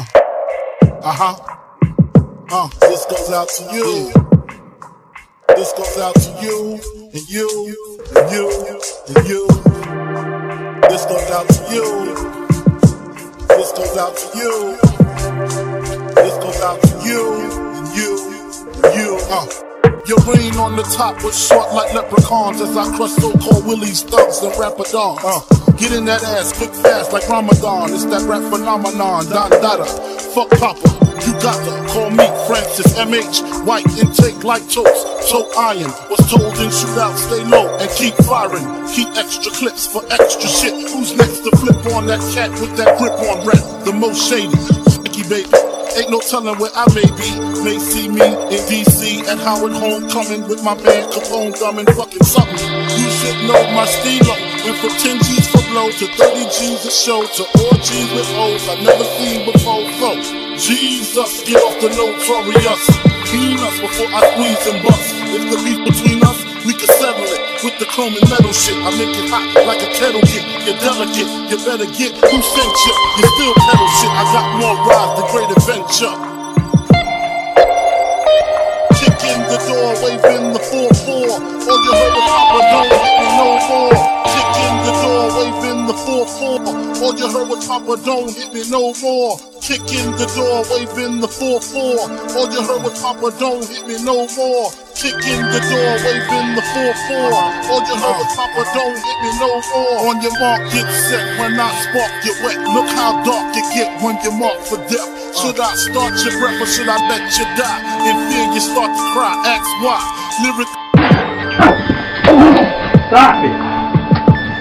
Uh, uh huh. Uh, this goes out to you. This goes out to you, and you, and you, and you. This goes out to you. This goes out to you. This goes out to you, and you, and you. Uh. Your reign on the top was short like leprechauns as I crush so-called willies, thugs, and rapadons. Uh, get in that ass quick fast like Ramadan. It's that rap phenomenon, Don Dada. Fuck Papa, you got to call me Francis MH. White intake like toast, toe iron. Was told in shootout, stay low and keep firing. Keep extra clips for extra shit. Who's next to flip on that cat with that grip on rep? The most shady, Mickey baby. Ain't no telling where I may be. May see me in DC at Howard Homecoming with my man Capone drumming fucking something. You should know my stilo. Went from 10 G's for blow to 30 G's a show to all G's with hoes I've never seen before. So, Jesus, get off the notorious. Clean us before I squeeze and bust. If the beef between us, we can settle it with the chrome and metal shit. I make it hot like a kettle get. You're delicate, you better get who sent you. You still pedal shit. I got more rides, than Great Adventure. Kick in the door, waving the 4-4. All you heard was 4-4. All you heard was Papa, don't hit me no more. Kick in the door, waving the 4-4. All you heard was Papa, don't hit me no more. Kick in the door, waving the 4-4. All you heard was Papa, don't hit me no more. On your mark, get set. When I spark, you wet. Look how dark you get when you're marked for death. Should I start your breath or should I let you die? In fear, you start to cry. Ask why. Lyric. Stop it!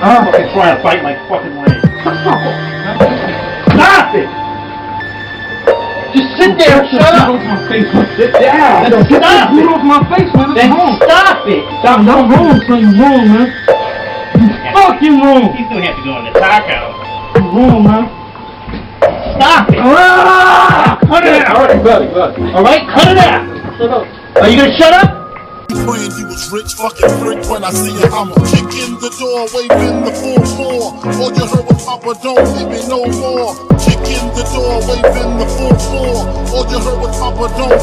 I'm fucking trying to fight my fucking leg. Stop it! Just sit there, shut up! off my face, man. Sit down! Then get Stop that boot it! off my face, man. That's Then wrong. stop it! Stop, I'm don't wrong. Something wrong, man. You fucking wrong. He's gonna have to go in the taco. You wrong, man. Stop it! Ah! Cut it out! Alright, got it, got. Alright, cut it out! Shut up. Are you gonna shut up? Praying you was rich, fucking freak when I see you, I'ma kick in the door, waving the 4-4. All you heard was Papa, don't hit me no more. Kick in the door, waving the 4-4. All you heard was Papa, don't